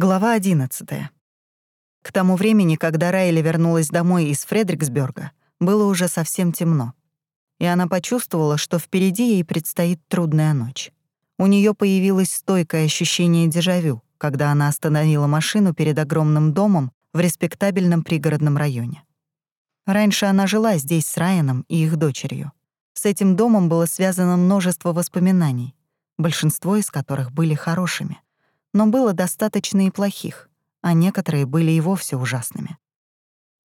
Глава 11. К тому времени, когда Райли вернулась домой из Фредриксберга, было уже совсем темно. И она почувствовала, что впереди ей предстоит трудная ночь. У нее появилось стойкое ощущение дежавю, когда она остановила машину перед огромным домом в респектабельном пригородном районе. Раньше она жила здесь с Райаном и их дочерью. С этим домом было связано множество воспоминаний, большинство из которых были хорошими но было достаточно и плохих, а некоторые были и вовсе ужасными.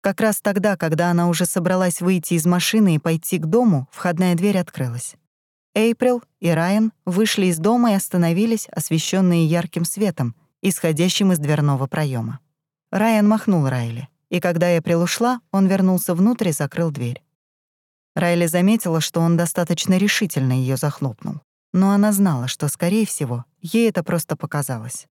Как раз тогда, когда она уже собралась выйти из машины и пойти к дому, входная дверь открылась. Эйприл и Райан вышли из дома и остановились, освещенные ярким светом, исходящим из дверного проема. Райан махнул Райли, и когда Эйприл ушла, он вернулся внутрь и закрыл дверь. Райли заметила, что он достаточно решительно ее захлопнул но она знала, что, скорее всего, ей это просто показалось.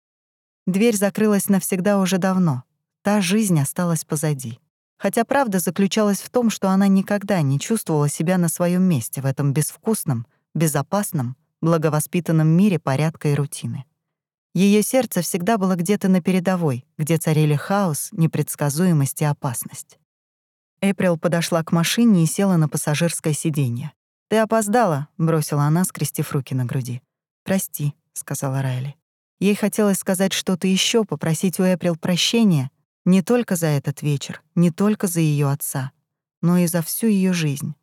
Дверь закрылась навсегда уже давно, та жизнь осталась позади. Хотя правда заключалась в том, что она никогда не чувствовала себя на своем месте в этом безвкусном, безопасном, благовоспитанном мире порядка и рутины. Ее сердце всегда было где-то на передовой, где царили хаос, непредсказуемость и опасность. Эприл подошла к машине и села на пассажирское сиденье. «Ты опоздала», — бросила она, скрестив руки на груди. «Прости», — сказала Райли. Ей хотелось сказать что-то еще, попросить у Эприл прощения не только за этот вечер, не только за ее отца, но и за всю ее жизнь.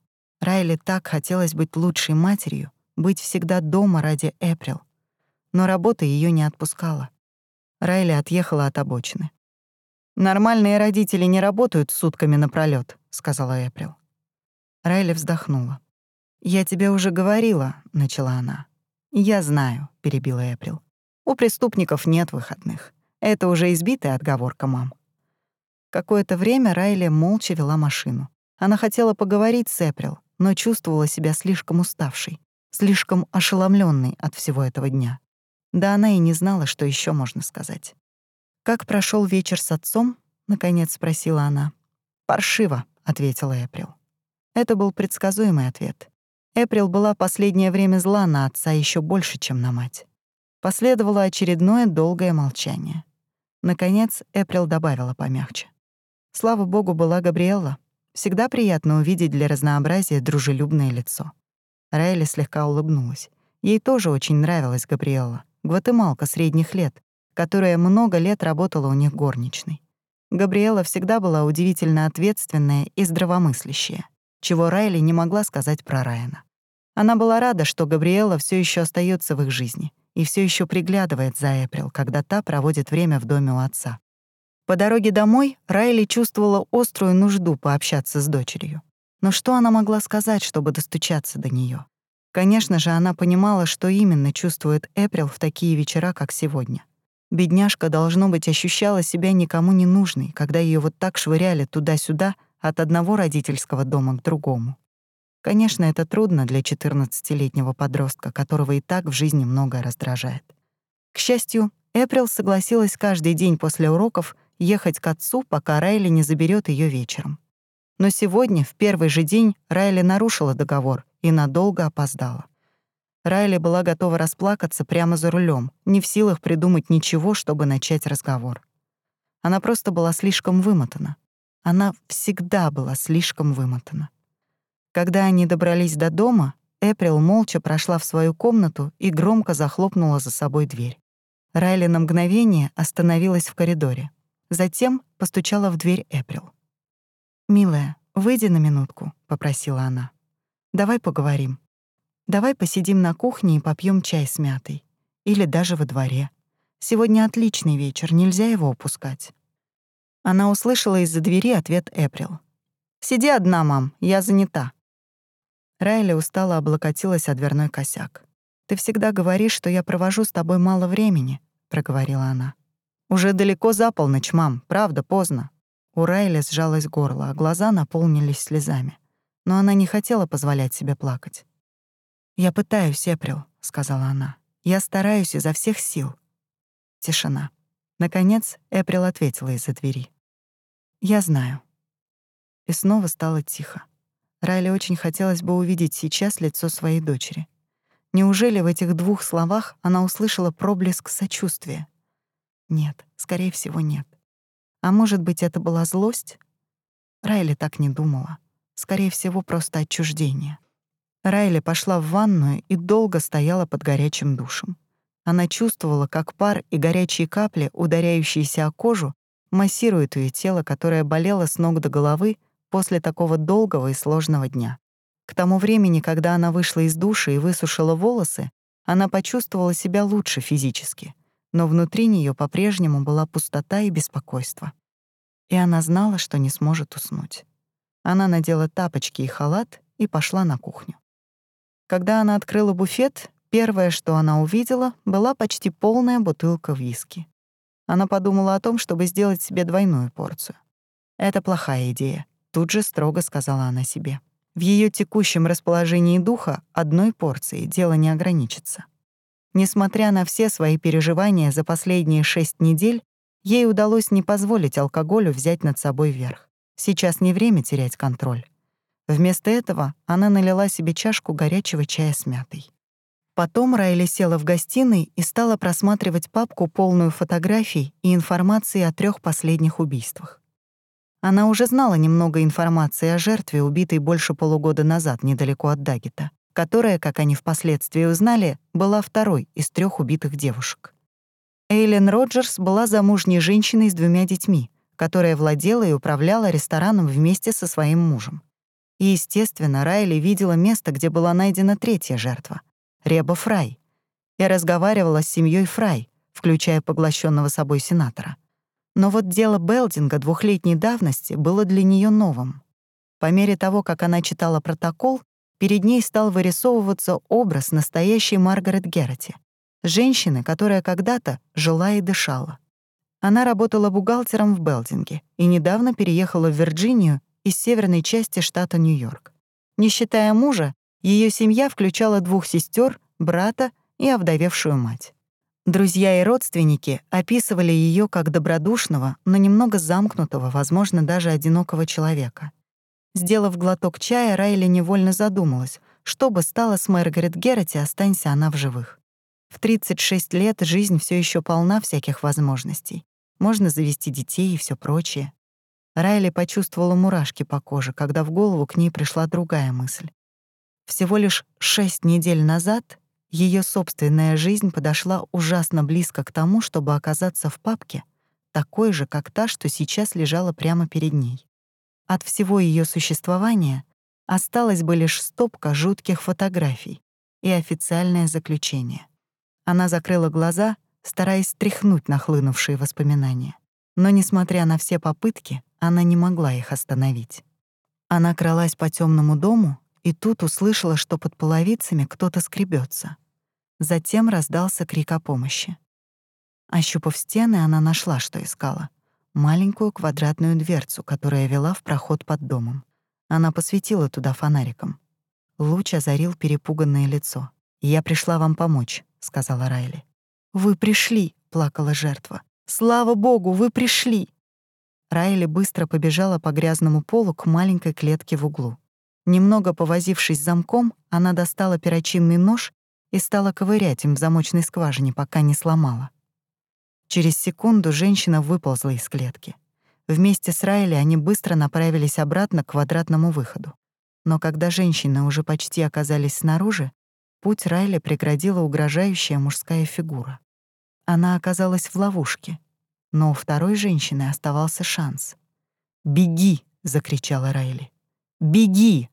Райли так хотелось быть лучшей матерью, быть всегда дома ради Эприл. Но работа ее не отпускала. Райли отъехала от обочины. «Нормальные родители не работают сутками напролёт», — сказала Эприл. Райли вздохнула. «Я тебе уже говорила», — начала она. «Я знаю», — перебила Эприл. «У преступников нет выходных. Это уже избитая отговорка, мам». Какое-то время Райли молча вела машину. Она хотела поговорить с Эприл, но чувствовала себя слишком уставшей, слишком ошеломленной от всего этого дня. Да она и не знала, что еще можно сказать. «Как прошел вечер с отцом?» — наконец спросила она. «Паршиво», — ответила Эприл. Это был предсказуемый ответ. Эприл была последнее время зла на отца еще больше, чем на мать. Последовало очередное долгое молчание. Наконец, Эприл добавила помягче. Слава богу, была Габриэлла. Всегда приятно увидеть для разнообразия дружелюбное лицо. Райли слегка улыбнулась. Ей тоже очень нравилась Габриэлла, гватемалка средних лет, которая много лет работала у них горничной. Габриэла всегда была удивительно ответственная и здравомыслящая чего Райли не могла сказать про Райана. Она была рада, что Габриэла все еще остается в их жизни и все еще приглядывает за Эприл, когда та проводит время в доме у отца. По дороге домой Райли чувствовала острую нужду пообщаться с дочерью. Но что она могла сказать, чтобы достучаться до нее? Конечно же, она понимала, что именно чувствует Эприл в такие вечера, как сегодня. Бедняжка, должно быть, ощущала себя никому не нужной, когда ее вот так швыряли туда-сюда, от одного родительского дома к другому. Конечно, это трудно для 14-летнего подростка, которого и так в жизни многое раздражает. К счастью, Эприл согласилась каждый день после уроков ехать к отцу, пока Райли не заберет ее вечером. Но сегодня, в первый же день, Райли нарушила договор и надолго опоздала. Райли была готова расплакаться прямо за рулем, не в силах придумать ничего, чтобы начать разговор. Она просто была слишком вымотана. Она всегда была слишком вымотана. Когда они добрались до дома, Эприл молча прошла в свою комнату и громко захлопнула за собой дверь. Райли на мгновение остановилась в коридоре. Затем постучала в дверь Эприл. «Милая, выйди на минутку», — попросила она. «Давай поговорим. Давай посидим на кухне и попьем чай с мятой. Или даже во дворе. Сегодня отличный вечер, нельзя его упускать». Она услышала из-за двери ответ Эприл. «Сиди одна, мам, я занята». Райли устало облокотилась о дверной косяк. «Ты всегда говоришь, что я провожу с тобой мало времени», — проговорила она. «Уже далеко за полночь, мам, правда, поздно». У Райли сжалось горло, а глаза наполнились слезами. Но она не хотела позволять себе плакать. «Я пытаюсь, Эприл», — сказала она. «Я стараюсь изо всех сил». Тишина. Наконец Эприл ответила из-за двери. «Я знаю». И снова стало тихо. Райли очень хотелось бы увидеть сейчас лицо своей дочери. Неужели в этих двух словах она услышала проблеск сочувствия? Нет, скорее всего, нет. А может быть, это была злость? Райли так не думала. Скорее всего, просто отчуждение. Райли пошла в ванную и долго стояла под горячим душем. Она чувствовала, как пар и горячие капли, ударяющиеся о кожу, массируют ее тело, которое болело с ног до головы после такого долгого и сложного дня. К тому времени, когда она вышла из душа и высушила волосы, она почувствовала себя лучше физически, но внутри нее по-прежнему была пустота и беспокойство. И она знала, что не сможет уснуть. Она надела тапочки и халат и пошла на кухню. Когда она открыла буфет, первое, что она увидела, была почти полная бутылка виски. Она подумала о том, чтобы сделать себе двойную порцию. «Это плохая идея», — тут же строго сказала она себе. В ее текущем расположении духа одной порции дело не ограничится. Несмотря на все свои переживания за последние шесть недель, ей удалось не позволить алкоголю взять над собой верх. Сейчас не время терять контроль. Вместо этого она налила себе чашку горячего чая с мятой. Потом Райли села в гостиной и стала просматривать папку, полную фотографий и информации о трех последних убийствах. Она уже знала немного информации о жертве, убитой больше полугода назад недалеко от Дагета, которая, как они впоследствии узнали, была второй из трех убитых девушек. Эйлен Роджерс была замужней женщиной с двумя детьми, которая владела и управляла рестораном вместе со своим мужем. И, естественно, Райли видела место, где была найдена третья жертва — Реба Фрай, и разговаривала с семьей Фрай, включая поглощенного собой сенатора. Но вот дело Белдинга двухлетней давности было для нее новым. По мере того, как она читала протокол, перед ней стал вырисовываться образ настоящей Маргарет Герроти, женщины, которая когда-то жила и дышала. Она работала бухгалтером в Белдинге и недавно переехала в Вирджинию из северной части штата Нью-Йорк. Не считая мужа, ее семья включала двух сестер, брата и овдовевшую мать. Друзья и родственники описывали ее как добродушного, но немного замкнутого, возможно, даже одинокого человека. Сделав глоток чая, Райли невольно задумалась, что бы стало с Маргарет Герроти, останься она в живых. В 36 лет жизнь все еще полна всяких возможностей. Можно завести детей и все прочее. Райли почувствовала мурашки по коже, когда в голову к ней пришла другая мысль. Всего лишь шесть недель назад ее собственная жизнь подошла ужасно близко к тому, чтобы оказаться в папке, такой же, как та, что сейчас лежала прямо перед ней. От всего ее существования осталась бы лишь стопка жутких фотографий и официальное заключение. Она закрыла глаза, стараясь стряхнуть нахлынувшие воспоминания. Но, несмотря на все попытки, она не могла их остановить. Она кралась по темному дому и тут услышала, что под половицами кто-то скребется. Затем раздался крик о помощи. Ощупав стены, она нашла, что искала. Маленькую квадратную дверцу, которая вела в проход под домом. Она посветила туда фонариком. Луч озарил перепуганное лицо. «Я пришла вам помочь», — сказала Райли. «Вы пришли», — плакала жертва. «Слава богу, вы пришли!» Райли быстро побежала по грязному полу к маленькой клетке в углу. Немного повозившись замком, она достала перочинный нож и стала ковырять им в замочной скважине, пока не сломала. Через секунду женщина выползла из клетки. Вместе с Райли они быстро направились обратно к квадратному выходу. Но когда женщины уже почти оказались снаружи, путь Райли преградила угрожающая мужская фигура. Она оказалась в ловушке, но у второй женщины оставался шанс. «Беги!» — закричала Райли. «Беги!»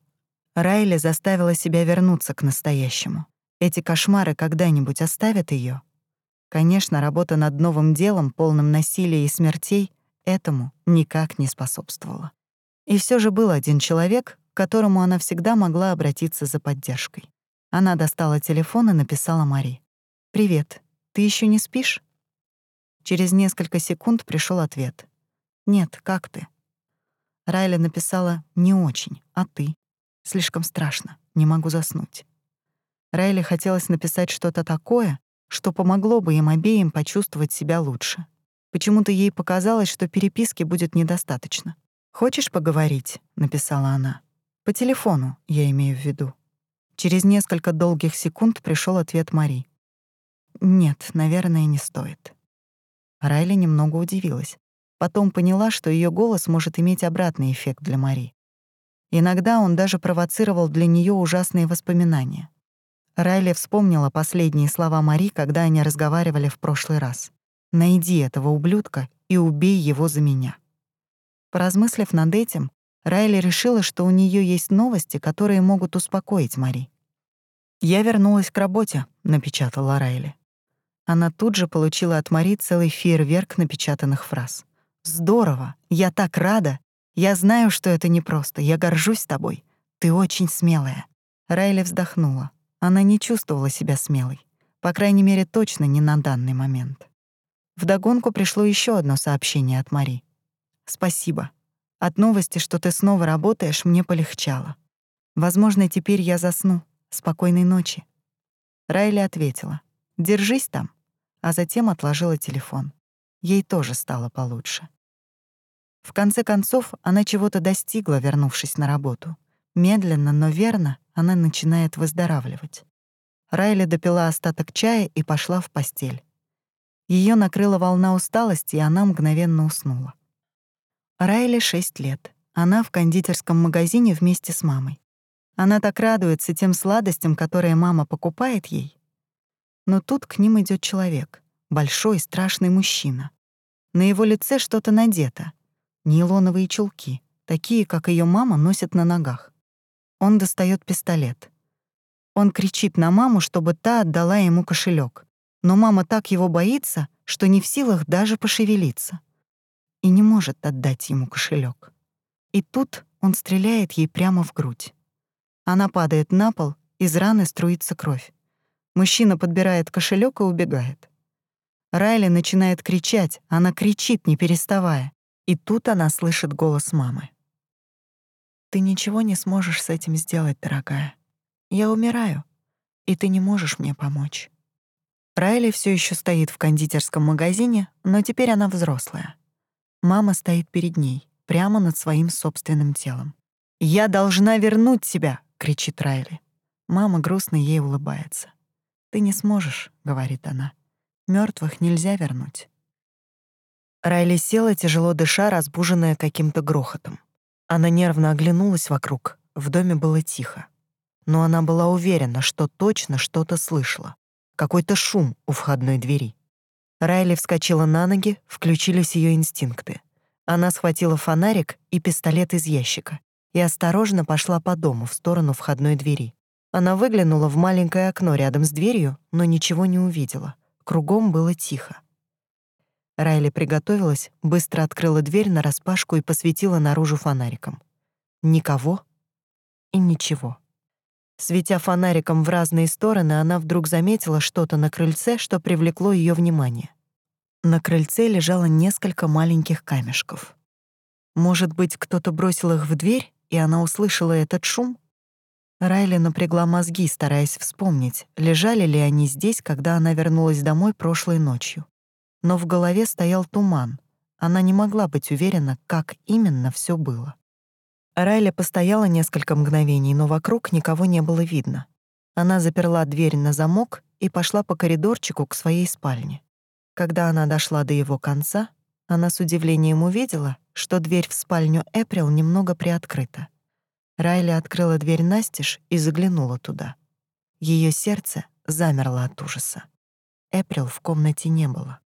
Райли заставила себя вернуться к настоящему. Эти кошмары когда-нибудь оставят ее? Конечно, работа над новым делом, полным насилия и смертей, этому никак не способствовала. И все же был один человек, к которому она всегда могла обратиться за поддержкой. Она достала телефон и написала Мари. «Привет, ты еще не спишь?» Через несколько секунд пришел ответ. «Нет, как ты?» Райли написала «не очень, а ты?» «Слишком страшно, не могу заснуть». Райли хотелось написать что-то такое, что помогло бы им обеим почувствовать себя лучше. Почему-то ей показалось, что переписки будет недостаточно. «Хочешь поговорить?» — написала она. «По телефону, я имею в виду». Через несколько долгих секунд пришел ответ Мари. «Нет, наверное, не стоит». Райли немного удивилась. Потом поняла, что ее голос может иметь обратный эффект для Мари. Иногда он даже провоцировал для нее ужасные воспоминания. Райли вспомнила последние слова Мари, когда они разговаривали в прошлый раз. «Найди этого ублюдка и убей его за меня». Поразмыслив над этим, Райли решила, что у нее есть новости, которые могут успокоить Мари. «Я вернулась к работе», — напечатала Райли. Она тут же получила от Мари целый фейерверк напечатанных фраз. «Здорово! Я так рада! Я знаю, что это непросто. Я горжусь тобой. Ты очень смелая». Райли вздохнула. Она не чувствовала себя смелой. По крайней мере, точно не на данный момент. Вдогонку пришло еще одно сообщение от Мари. «Спасибо. От новости, что ты снова работаешь, мне полегчало. Возможно, теперь я засну. Спокойной ночи». Райли ответила. «Держись там», а затем отложила телефон. Ей тоже стало получше. В конце концов, она чего-то достигла, вернувшись на работу. Медленно, но верно она начинает выздоравливать. Райли допила остаток чая и пошла в постель. Ее накрыла волна усталости, и она мгновенно уснула. Райли 6 лет. Она в кондитерском магазине вместе с мамой. Она так радуется тем сладостям, которые мама покупает ей. Но тут к ним идет человек, большой страшный мужчина. На его лице что-то надето. Нейлоновые чулки, такие, как ее мама носит на ногах. Он достает пистолет. Он кричит на маму, чтобы та отдала ему кошелек. Но мама так его боится, что не в силах даже пошевелиться. И не может отдать ему кошелек. И тут он стреляет ей прямо в грудь. Она падает на пол, из раны струится кровь. Мужчина подбирает кошелек и убегает. Райли начинает кричать, она кричит, не переставая. И тут она слышит голос мамы. Ты ничего не сможешь с этим сделать, дорогая. Я умираю, и ты не можешь мне помочь. Райли все еще стоит в кондитерском магазине, но теперь она взрослая. Мама стоит перед ней, прямо над своим собственным телом. «Я должна вернуть тебя!» — кричит Райли. Мама грустно ей улыбается. «Ты не сможешь», — говорит она. Мертвых нельзя вернуть». Райли села, тяжело дыша, разбуженная каким-то грохотом. Она нервно оглянулась вокруг. В доме было тихо. Но она была уверена, что точно что-то слышала. Какой-то шум у входной двери. Райли вскочила на ноги, включились ее инстинкты. Она схватила фонарик и пистолет из ящика и осторожно пошла по дому в сторону входной двери. Она выглянула в маленькое окно рядом с дверью, но ничего не увидела. Кругом было тихо. Райли приготовилась, быстро открыла дверь нараспашку и посветила наружу фонариком. Никого и ничего. Светя фонариком в разные стороны, она вдруг заметила что-то на крыльце, что привлекло ее внимание. На крыльце лежало несколько маленьких камешков. Может быть, кто-то бросил их в дверь, и она услышала этот шум? Райли напрягла мозги, стараясь вспомнить, лежали ли они здесь, когда она вернулась домой прошлой ночью но в голове стоял туман. Она не могла быть уверена, как именно все было. Райли постояла несколько мгновений, но вокруг никого не было видно. Она заперла дверь на замок и пошла по коридорчику к своей спальне. Когда она дошла до его конца, она с удивлением увидела, что дверь в спальню Эприл немного приоткрыта. Райли открыла дверь настежь и заглянула туда. Ее сердце замерло от ужаса. Эприл в комнате не было.